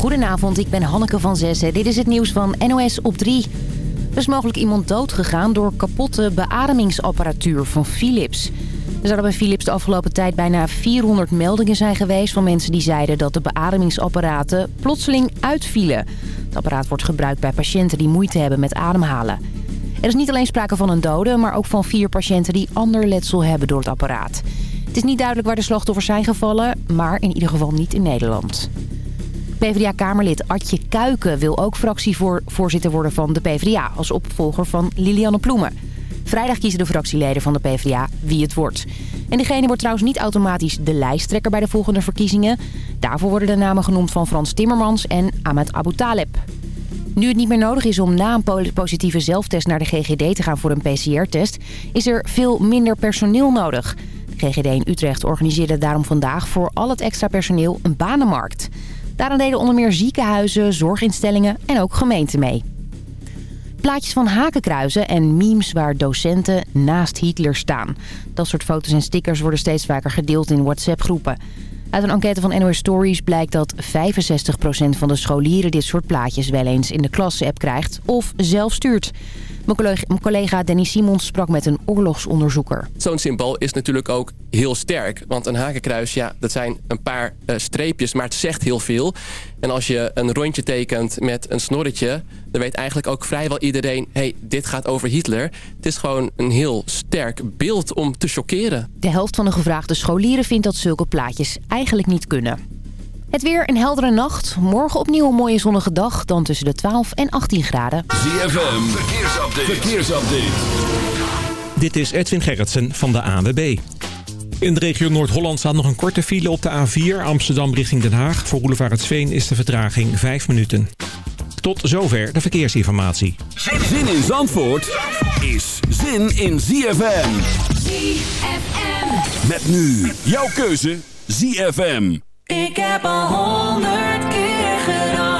Goedenavond, ik ben Hanneke van Zessen. Dit is het nieuws van NOS op 3. Er is mogelijk iemand doodgegaan door kapotte beademingsapparatuur van Philips. Er zouden bij Philips de afgelopen tijd bijna 400 meldingen zijn geweest... van mensen die zeiden dat de beademingsapparaten plotseling uitvielen. Het apparaat wordt gebruikt bij patiënten die moeite hebben met ademhalen. Er is niet alleen sprake van een dode, maar ook van vier patiënten die ander letsel hebben door het apparaat. Het is niet duidelijk waar de slachtoffers zijn gevallen, maar in ieder geval niet in Nederland. PvdA-kamerlid Adje Kuiken wil ook fractievoorzitter worden van de PvdA... als opvolger van Lilianne Ploemen. Vrijdag kiezen de fractieleden van de PvdA wie het wordt. En diegene wordt trouwens niet automatisch de lijsttrekker bij de volgende verkiezingen. Daarvoor worden de namen genoemd van Frans Timmermans en Ahmed Abu Taleb. Nu het niet meer nodig is om na een positieve zelftest naar de GGD te gaan voor een PCR-test... is er veel minder personeel nodig. De GGD in Utrecht organiseerde daarom vandaag voor al het extra personeel een banenmarkt... Daaraan deden onder meer ziekenhuizen, zorginstellingen en ook gemeenten mee. Plaatjes van hakenkruizen en memes waar docenten naast Hitler staan. Dat soort foto's en stickers worden steeds vaker gedeeld in WhatsApp-groepen. Uit een enquête van NOS Stories blijkt dat 65% van de scholieren dit soort plaatjes wel eens in de klas-app krijgt of zelf stuurt. Mijn collega Danny Simons sprak met een oorlogsonderzoeker. Zo'n symbool is natuurlijk ook heel sterk. Want een hakenkruis, ja, dat zijn een paar uh, streepjes, maar het zegt heel veel. En als je een rondje tekent met een snorretje... dan weet eigenlijk ook vrijwel iedereen... hé, hey, dit gaat over Hitler. Het is gewoon een heel sterk beeld om te chockeren. De helft van de gevraagde scholieren vindt dat zulke plaatjes eigenlijk niet kunnen. Het weer een heldere nacht. Morgen opnieuw een mooie zonnige dag. Dan tussen de 12 en 18 graden. ZFM, verkeersupdate. verkeersupdate. Dit is Edwin Gerritsen van de ANWB. In de regio Noord-Holland staat nog een korte file op de A4 Amsterdam richting Den Haag. Voor Roelevaretsveen is de vertraging 5 minuten. Tot zover de verkeersinformatie. Zin in Zandvoort is zin in ZFM. ZFM. Met nu jouw keuze ZFM. Ik heb al honderd keer gedacht,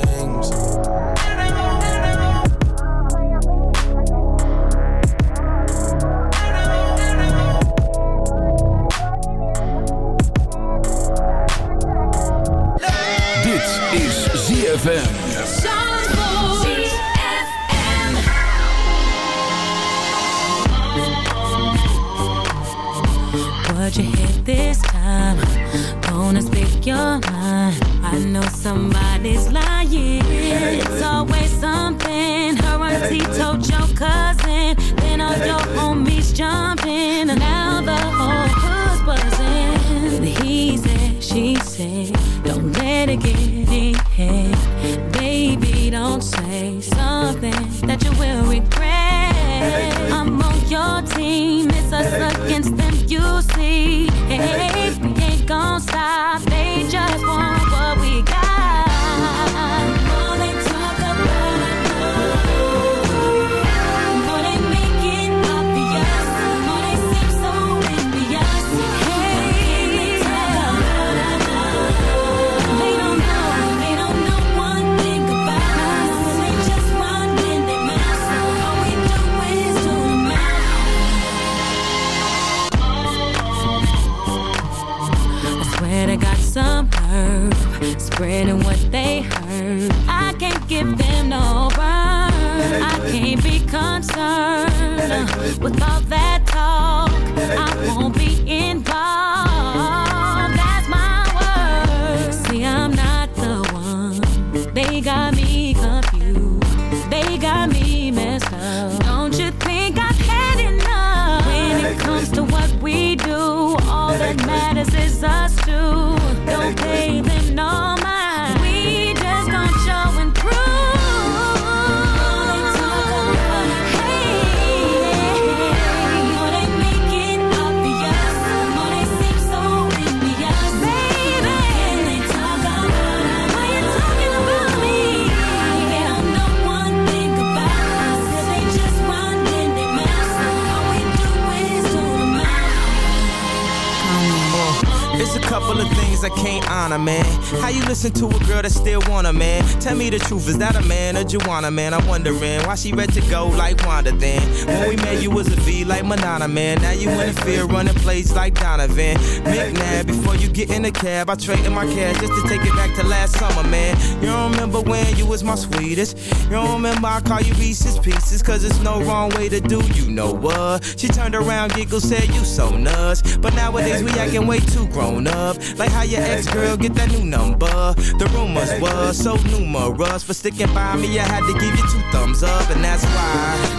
Tell me the truth, is that a man or Juana, man? I'm wondering why she ready to go like Wanda then. When we met, you was a V like Madonna, man. Now you in a field running plays like Donovan. McNabb, before you get in the cab, I traded my cash just to take it back to last summer, man. You don't remember when you was my sweetest. You don't remember I call you Reese's Pieces, cause it's no wrong way to do you know what. She turned around, giggled, said, You so nuts. But nowadays we acting way too grown up. Like how your ex girl get that new number. The rumors was so numerous. For sticking by me, I had to give you two thumbs up, and that's why.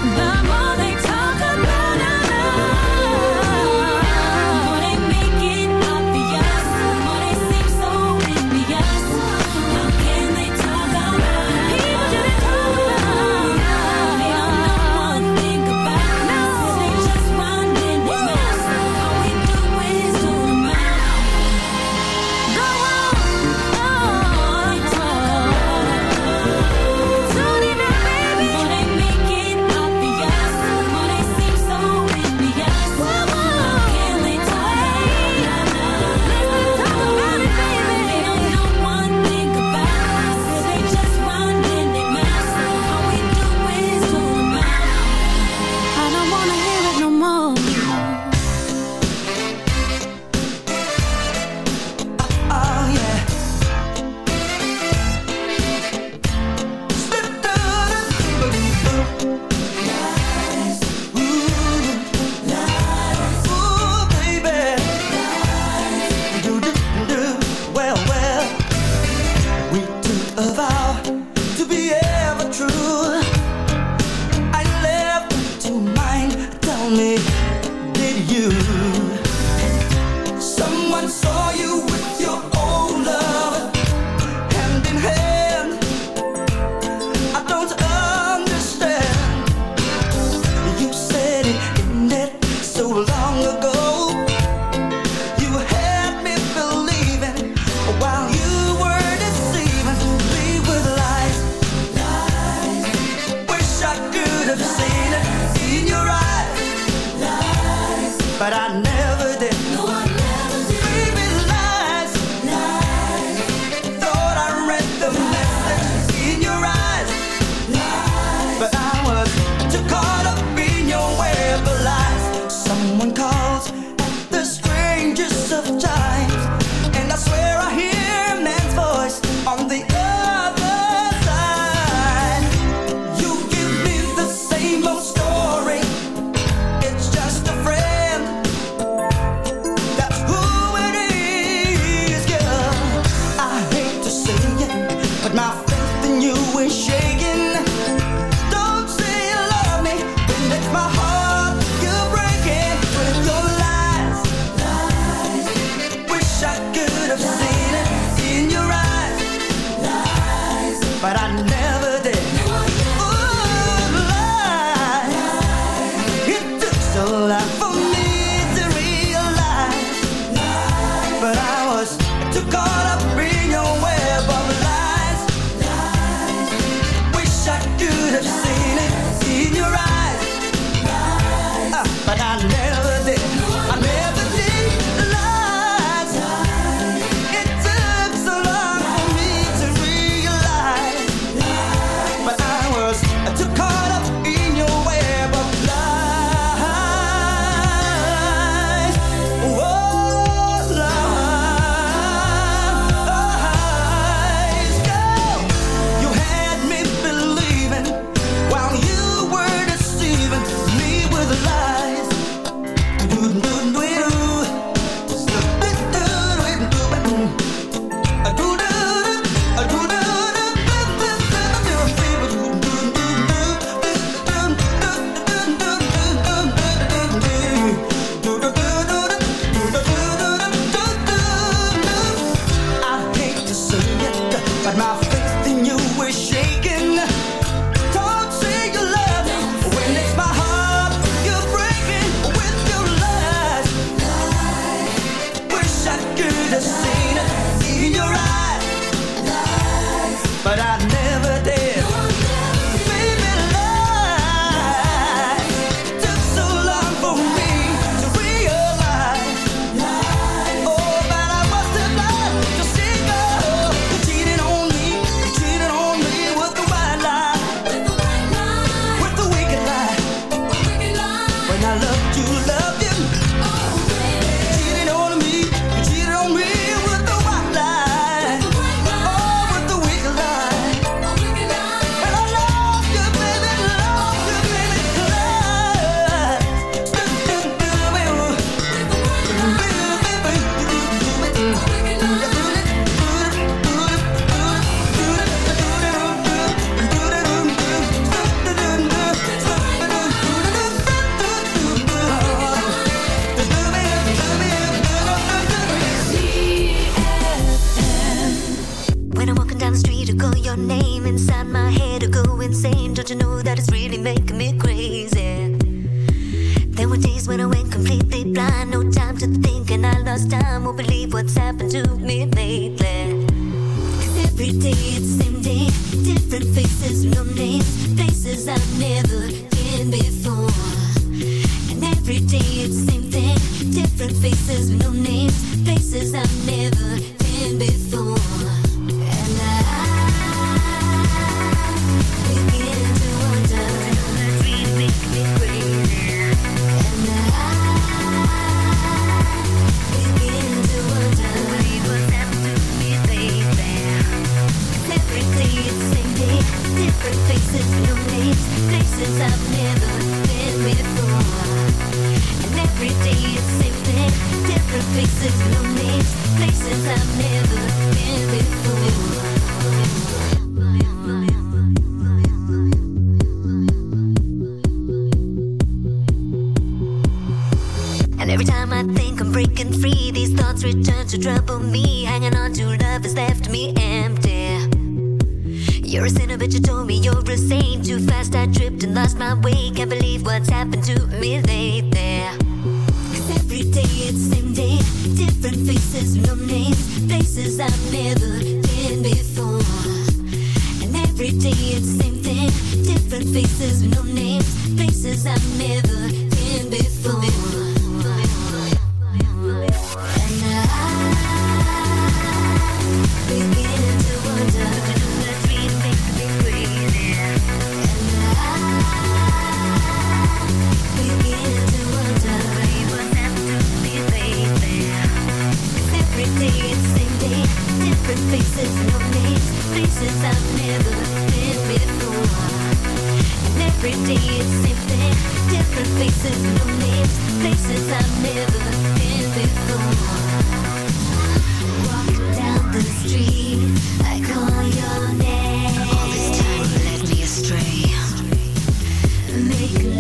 Never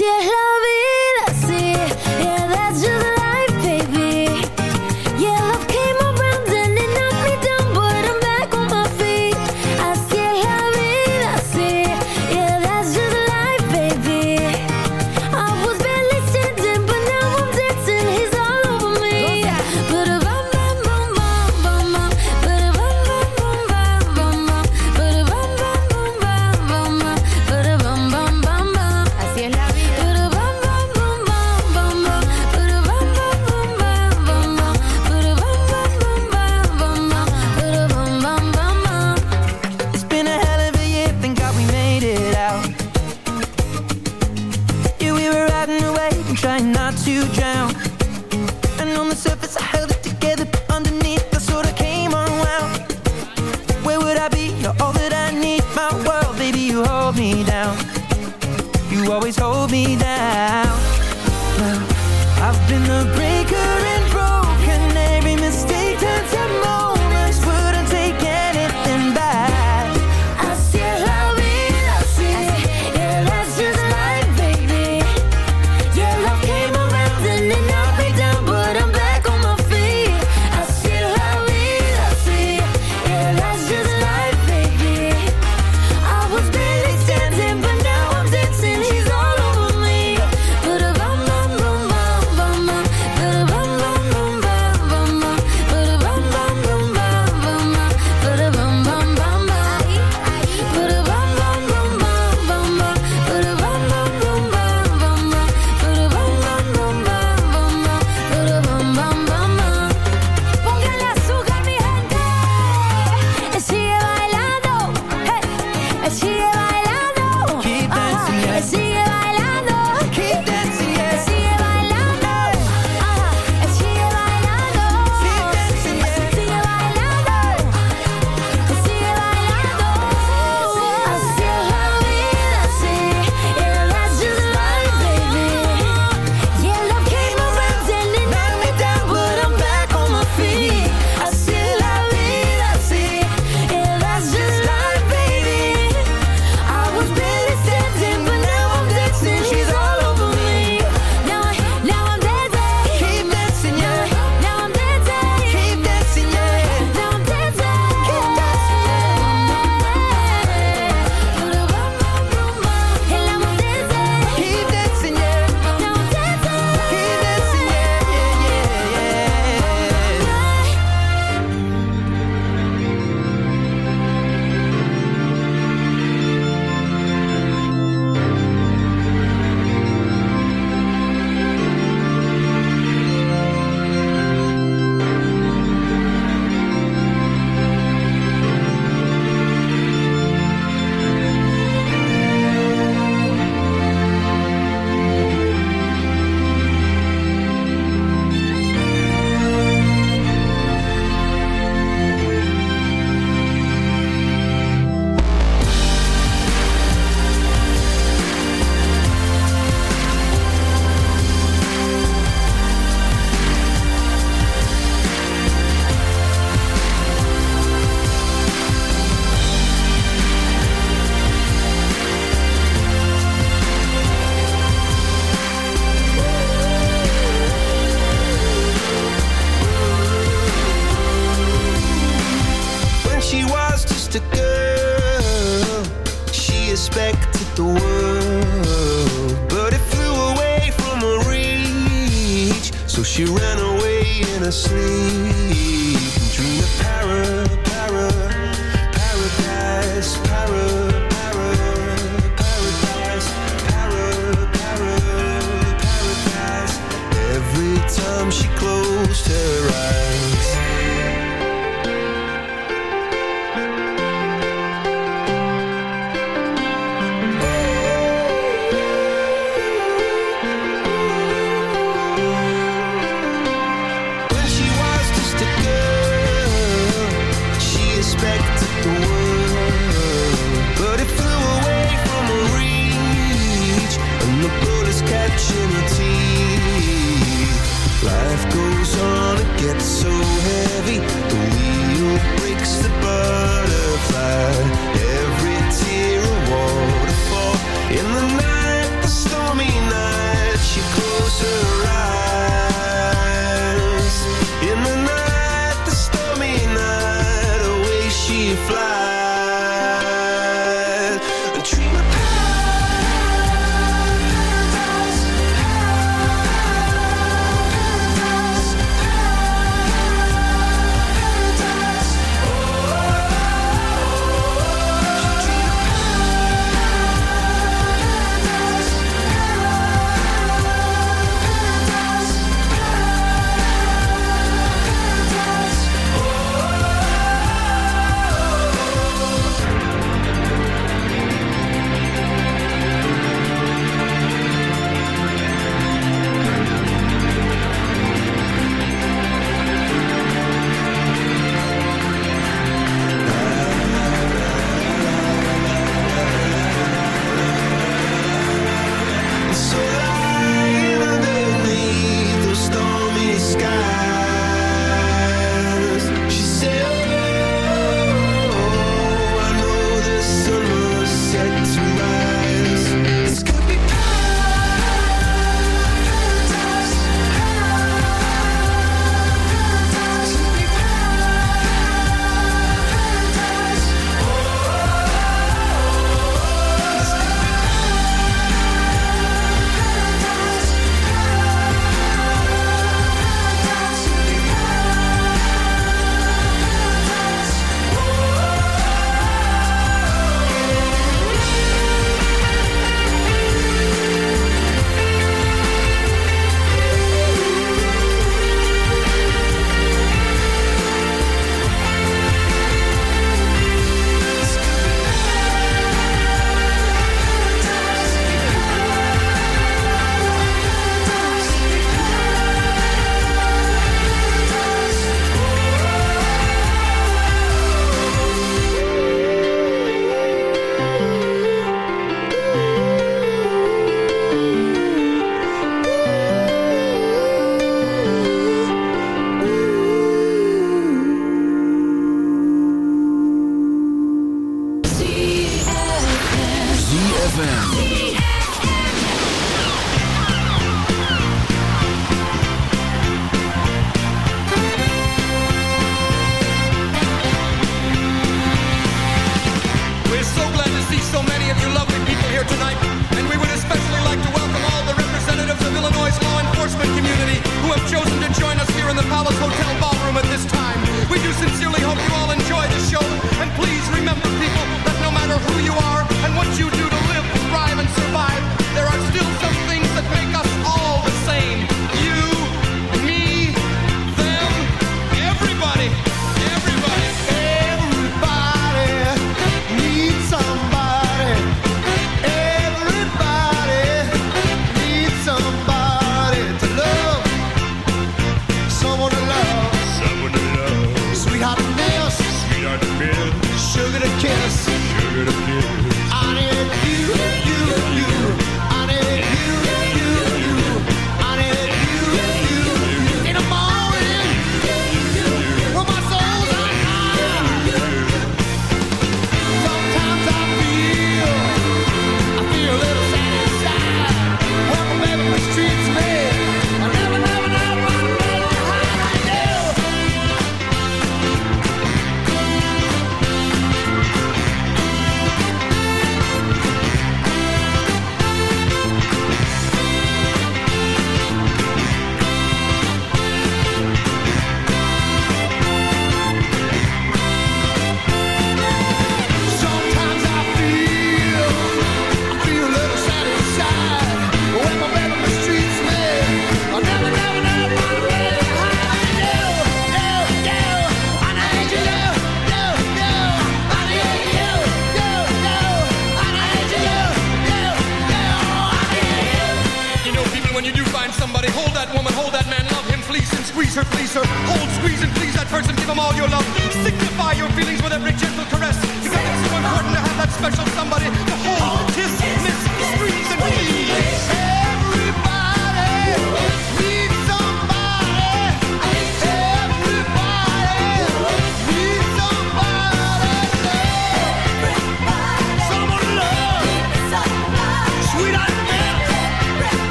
Dear love.